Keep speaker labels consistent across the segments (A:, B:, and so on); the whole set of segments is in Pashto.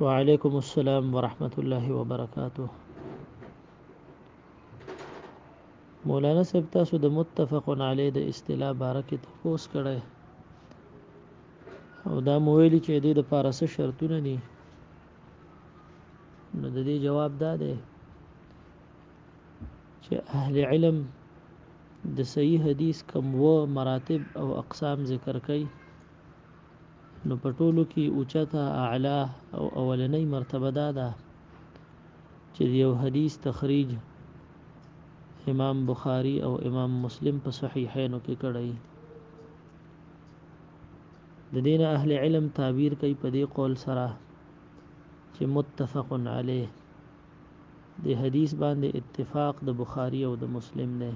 A: وعلیکم السلام ورحمت الله وبرکاته مولانا صاحب تاسو د متفق علی د اصطلاح باره کې تفوس کړی او دا مو ویلي چې د پارس شرطونه دي نو د دې جواب دا دی چې اهل علم د صحیح حدیث کم و مراتب او اقسام ذکر کوي نو په ټولو کې اوچته اعلی او اولنۍ مرتبه دا ده چې یو حدیث تخریج امام بخاری او امام مسلم په صحیحینو کې کړی د دین اهل علم تعبیر کوي په دې قول سره چې متفق علیه د حدیث باندې اتفاق د بخاری او د مسلم نه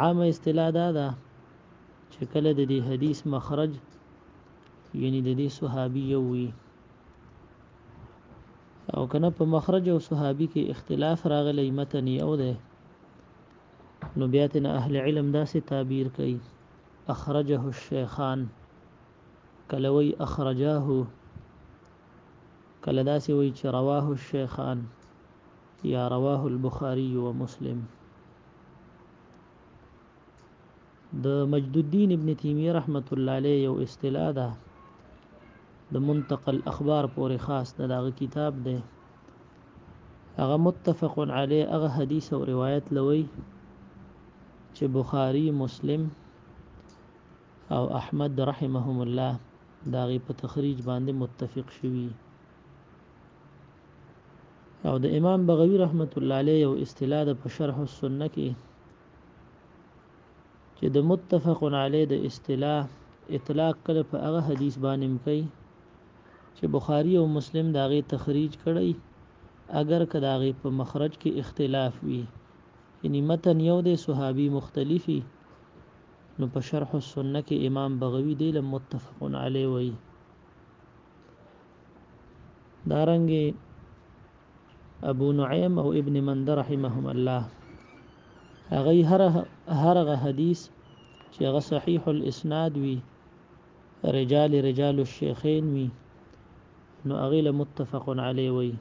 A: عامه اصطلاح دا ده چې کله د دې حدیث مخرج یعنی د دې صحابي یو وي او کنه په مخرج او صحابي کې اختلاف راغلی متن یو دی نو بیا تن اهل علم داسې تعبیر کوي اخرجه الشیخان کلوی اخرجاه کله داسې وی چې رواه الشیخان یا رواه البخاری و مسلم د مجدالدین ابن تیمیه رحمت الله علیه یو اصطلاح ده د منتقل اخبار پورې خاص د داغه کتاب دی هغه متفق علی هغه حدیث او روایت لوي چې بخاری مسلم او احمد رحمهم الله داغه په تخریج باندې متفق شوي او د امام بغوی رحمت الله علیه یو اصطلاح د شرح السنه کې چې د متفق علی د اصطلاح اطلاق کله په هغه حدیث باندې کوي چې بخاری او مسلم دا غي تخریج کړي اگر کدا غي په مخرج کې اختلاف وي یعنی متن یو د صحابي مختلفي نو په شرح السنه کې امام بغوی دی له متفق علی وایي دارنګه ابو نعیم او ابن مند رحمهم الله هغه هر هرغه حدیث چې هغه صحیح الاسناد وي رجال رجال الشیخین وي نو هغه له متفق علی وي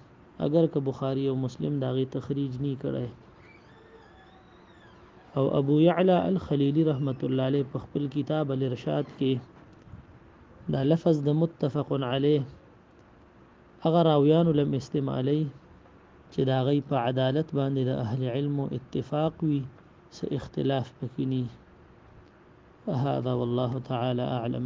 A: اگر که بخاری او مسلم دا غي تخریج نه کړي او ابو یعلا الخلیلی رحمت الله علیه په خپل کتاب الارشاد کې دا لفظ د متفق علیه هغه راویانو لم استعمالی چې د هغوی په عدالت باندې د اهل علمو اتفاق وي څه اختلاف پکې ني هذا والله تعالی اعلم